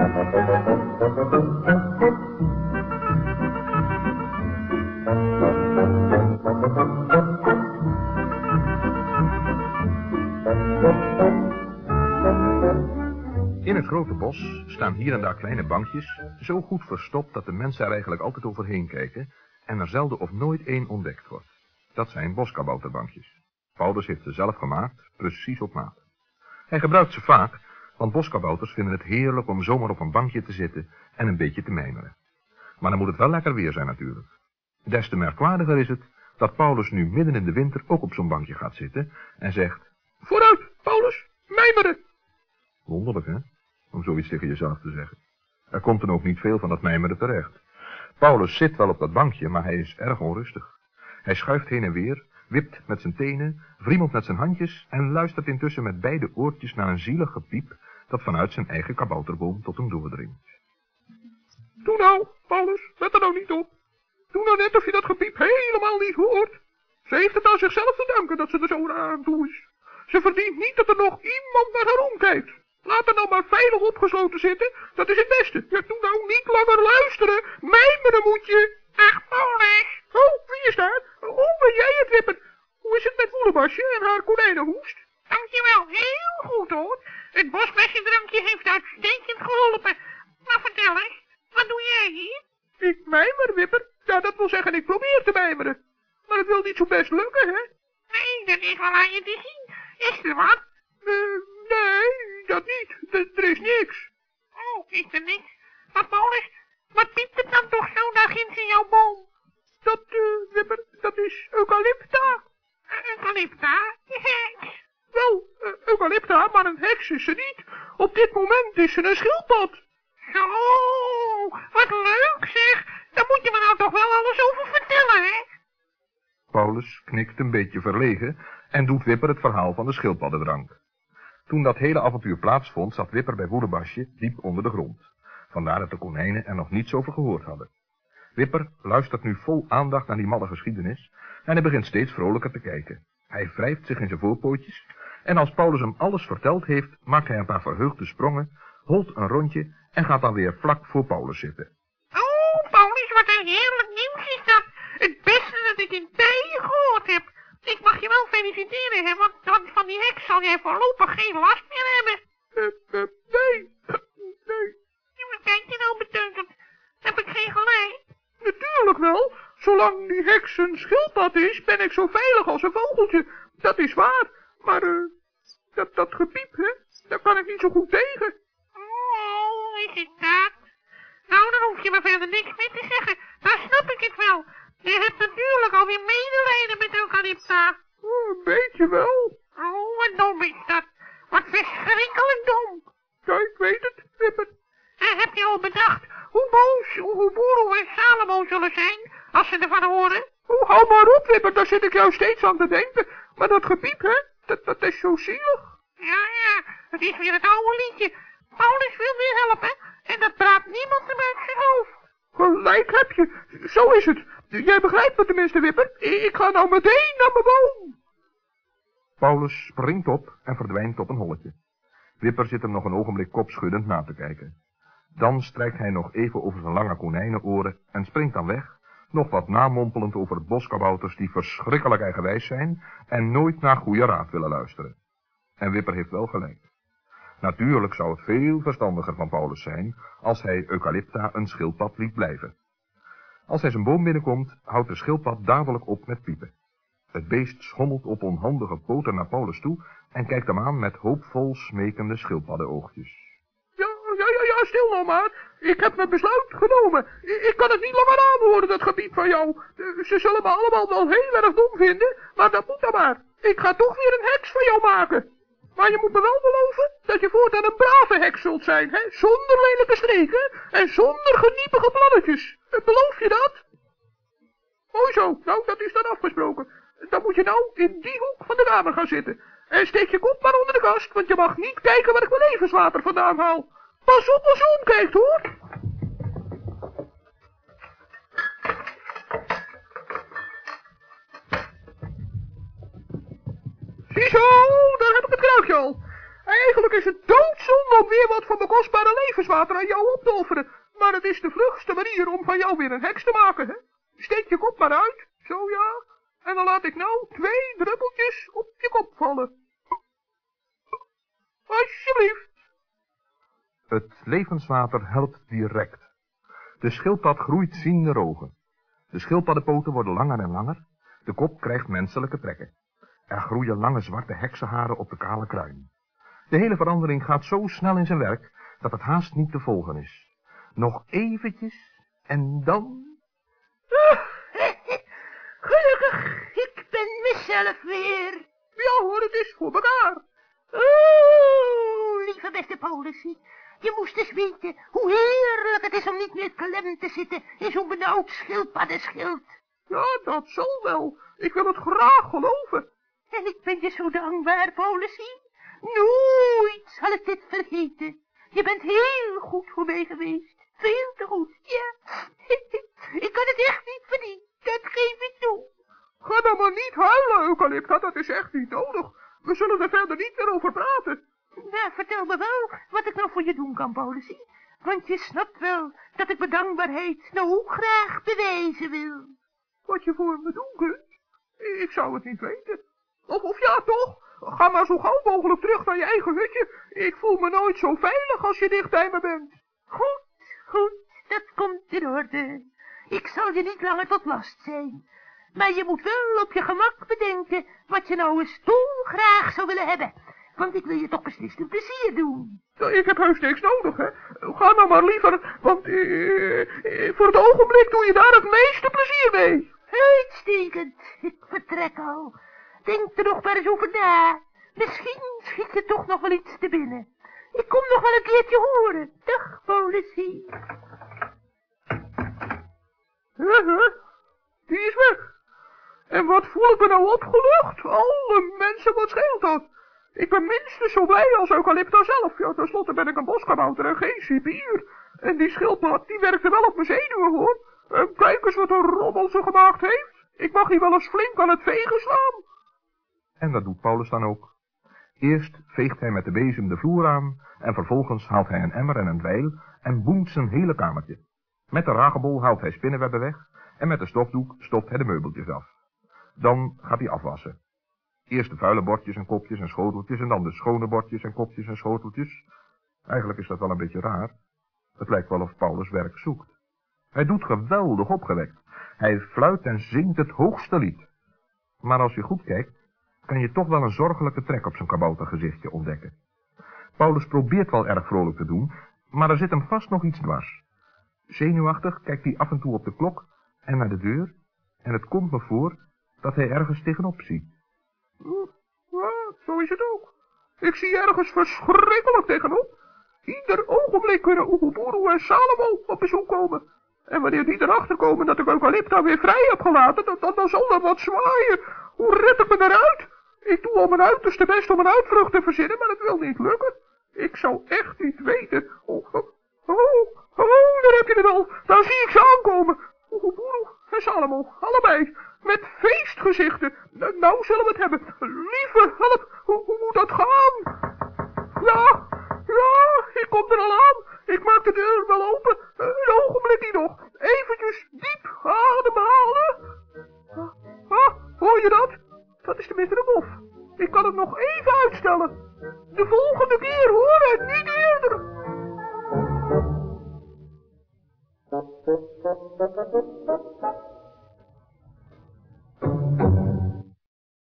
In het grote bos staan hier en daar kleine bankjes, zo goed verstopt dat de mensen er eigenlijk altijd overheen kijken en er zelden of nooit één ontdekt wordt. Dat zijn boskabouterbankjes. Paulus heeft ze zelf gemaakt, precies op maat. Hij gebruikt ze vaak, want boskabouters vinden het heerlijk om zomaar op een bankje te zitten en een beetje te mijmeren. Maar dan moet het wel lekker weer zijn natuurlijk. Des te merkwaardiger is het dat Paulus nu midden in de winter ook op zo'n bankje gaat zitten en zegt... Vooruit, Paulus, mijmeren! Wonderlijk, hè? Om zoiets tegen jezelf te zeggen. Er komt dan ook niet veel van dat mijmeren terecht. Paulus zit wel op dat bankje, maar hij is erg onrustig. Hij schuift heen en weer, wipt met zijn tenen, wriemelt met zijn handjes en luistert intussen met beide oortjes naar een zielig gepiep dat vanuit zijn eigen kabouterboom tot hem doordringt. Doe nou, Paulus, let er nou niet op. Doe nou net of je dat gepiep helemaal niet hoort. Ze heeft het aan zichzelf te danken dat ze er zo raar aan toe is. Ze verdient niet dat er nog iemand naar haar omkijkt. Laat haar nou maar veilig opgesloten zitten, dat is het beste. Ja, doe nou niet langer luisteren. Mijmeren moet je. Ach, Paulus. Oh, wie is daar? Oh, ben jij het, Wipper? Hoe is het met Woelebasje en haar konijnenhoest? Dankjewel, heel goed hoor. Het bosbessendrankje heeft uitstekend geholpen. Maar vertel eens, wat doe jij hier? Ik mijmer, Wipper. Ja, dat wil zeggen, ik probeer te mijmeren. Maar het wil niet zo best lukken, hè? Nee, dat is wel aan je te zien. Is er wat? Uh, nee, dat niet. D er is niks. Oh, is er niks? Maar Paulus, wat piept het dan toch zo daar ginds in jouw boom? Dat, uh, Wipper, dat is eucalypta. Uh, eucalypta? Wel, eucalypta, maar een heks is ze niet. Op dit moment is ze een schildpad. Zo, wat leuk zeg. Daar moet je me nou toch wel alles over vertellen, hè? Paulus knikt een beetje verlegen en doet Wipper het verhaal van de schildpaddendrank. Toen dat hele avontuur plaatsvond, zat Wipper bij Woedebasje diep onder de grond. Vandaar dat de konijnen er nog niets over gehoord hadden. Wipper luistert nu vol aandacht naar die malle geschiedenis en hij begint steeds vrolijker te kijken. Hij wrijft zich in zijn voorpootjes en als Paulus hem alles verteld heeft, maakt hij een paar verheugde sprongen, holt een rondje en gaat dan weer vlak voor Paulus zitten. Oh, Paulus, wat een heerlijk nieuws is dat. Het beste dat ik in tijden gehoord heb. Ik mag je wel feliciteren, hè, want, want van die heks zal jij voorlopig geen last meer hebben. Uh, uh, nee, nee. Wat kijk je nou beteuterd? Heb ik geen gelijk? Natuurlijk wel. Zolang die heks een schildpad is, ben ik zo veilig als een vogeltje. Dat is waar. Maar, uh, dat, dat gepiep, hè, daar kan ik niet zo goed tegen. Oh, is het dat? Nou, dan hoef je me verder niks meer te zeggen. Dan snap ik het wel. Je hebt natuurlijk alweer medelijden met Eucalypta. Oh, een beetje wel. Oh, wat dom is dat. Wat verschrikkelijk dom. Ja, ik weet het, Wipper. En heb je al bedacht hoe boos hoe Boeroe en Salomo zullen zijn als ze ervan horen? Oh, hou maar op, Wipper, daar zit ik jou steeds aan te denken. Maar dat gepiep, hè, dat, dat is zo zielig. Ja, ja, het is weer het oude liedje. Paulus wil weer helpen en dat praat niemand hem uit zijn hoofd. Gelijk heb je, zo is het. Jij begrijpt me tenminste, Wipper. Ik ga nou meteen naar mijn boom. Paulus springt op en verdwijnt op een holletje. Wipper zit hem nog een ogenblik kopschuddend na te kijken. Dan strijkt hij nog even over zijn lange konijnenoren en springt dan weg, nog wat namompelend over boskabouters die verschrikkelijk eigenwijs zijn en nooit naar goede raad willen luisteren. En Wipper heeft wel gelijk. Natuurlijk zou het veel verstandiger van Paulus zijn als hij Eucalypta een schildpad liet blijven. Als hij zijn boom binnenkomt, houdt de schildpad dadelijk op met piepen. Het beest schommelt op onhandige poten naar Paulus toe en kijkt hem aan met hoopvol smekende schildpaddenoogjes. Ja, ja, ja, ja, stil nou maar. Ik heb mijn besluit genomen. Ik kan het niet langer aanhoren, dat gebied van jou. Ze zullen me allemaal wel heel erg dom vinden, maar dat moet dan maar. Ik ga toch weer een heks van jou maken. Maar je moet me wel beloven dat je voortaan een brave heks zult zijn, hè? Zonder lelijke streken en zonder geniepige plannetjes. Beloof je dat? Mooi zo, nou, dat is dan afgesproken. Dan moet je nou in die hoek van de kamer gaan zitten. En steek je kop maar onder de kast, want je mag niet kijken waar ik mijn levenswater vandaan haal. Pas op als je omkijkt, hoor. Ziezo, daar heb ik het kruikje al. Eigenlijk is het doodzonde om weer wat van mijn kostbare levenswater aan jou op te offeren. Maar het is de vlugste manier om van jou weer een heks te maken, hè? Steek je kop maar uit. Zo ja. En dan laat ik nou twee druppeltjes op je kop vallen. Alsjeblieft. Het levenswater helpt direct. De schildpad groeit ziende ogen. De schildpaddenpoten worden langer en langer. De kop krijgt menselijke trekken. Er groeien lange zwarte heksenharen op de kale kruin. De hele verandering gaat zo snel in zijn werk dat het haast niet te volgen is. Nog eventjes en dan... Gelukkig, ik ben mezelf weer. Ja hoor, het is voor elkaar. Lieve beste politie. Je moest eens weten hoe heerlijk het is om niet meer klem te zitten in zo'n benauwd schildpaddenschild. Ja, dat zal wel. Ik wil het graag geloven. En ik ben je zo dankbaar, politie. Nooit zal ik dit vergeten. Je bent heel goed voor mij geweest. Veel te goed, ja. ik kan het echt niet verdienen, dat geef ik toe. Ga dan maar niet huilen, Eucalypta, dat is echt niet nodig. We zullen er verder niet meer over praten. Vertel me wel wat ik nou voor je doen kan, politie. Want je snapt wel dat ik mijn dankbaarheid nou ook graag bewijzen wil. Wat je voor me doen kunt? Ik zou het niet weten. Of, of ja, toch? Ga maar zo gauw mogelijk terug naar je eigen hutje. Ik voel me nooit zo veilig als je dicht bij me bent. Goed, goed, dat komt in orde. Ik zal je niet langer tot last zijn. Maar je moet wel op je gemak bedenken wat je nou eens graag zou willen hebben. Want ik wil je toch beslist een plezier doen. Ik heb heus niks nodig, hè. Ga nou maar liever, want uh, uh, voor het ogenblik doe je daar het meeste plezier mee. Uitstekend. Ik vertrek al. Denk er nog maar eens over na. Misschien schiet je toch nog wel iets te binnen. Ik kom nog wel een keertje horen. Dag, politie. Die is weg. En wat voel ik me nou opgelucht? Alle mensen, wat scheelt dat? Ik ben minstens zo blij als Eucalypta zelf. Ja, tenslotte ben ik een boskabouter en geen cipier. En die schildpad, die werkte wel op mijn zenuwen, hoor. En kijk eens wat een rommel ze gemaakt heeft. Ik mag hier wel eens flink aan het vegen slaan. En dat doet Paulus dan ook. Eerst veegt hij met de bezem de vloer aan en vervolgens haalt hij een emmer en een dweil en boemt zijn hele kamertje. Met de ragebol haalt hij spinnenwebben weg en met de stofdoek stopt hij de meubeltjes af. Dan gaat hij afwassen. Eerst de vuile bordjes en kopjes en schoteltjes en dan de schone bordjes en kopjes en schoteltjes. Eigenlijk is dat wel een beetje raar. Het lijkt wel of Paulus werk zoekt. Hij doet geweldig opgewekt. Hij fluit en zingt het hoogste lied. Maar als je goed kijkt, kan je toch wel een zorgelijke trek op zijn kaboutergezichtje ontdekken. Paulus probeert wel erg vrolijk te doen, maar er zit hem vast nog iets dwars. Zenuwachtig kijkt hij af en toe op de klok en naar de deur, en het komt me voor dat hij ergens tegenop ziet. Zo is het ook. Ik zie ergens verschrikkelijk tegenop. Ieder ogenblik kunnen Oeguburu en Salomo op bezoek komen. En wanneer die erachter komen dat ik Eucalypta weer vrij heb gelaten, dan, dan zal er wat zwaaien. Hoe red ik me eruit? Ik doe al mijn uiterste best om een uitvlucht te verzinnen, maar het wil niet lukken. Ik zou echt niet weten. Oh, oh, oh, oh daar heb je het al. Daar zie ik ze aankomen. Oeguburu en Salomo, allebei. Met feestgezichten. Nou zullen we het hebben. Lieve help, hoe, hoe moet dat gaan? Ja, ja, ik kom er al aan. Ik maak de deur wel open. Een ogenblikje nog. Eventjes diep ademhalen. Ah, hoor je dat? Dat is tenminste de bof. Ik kan het nog even uitstellen. De volgende keer hoor en niet eerder.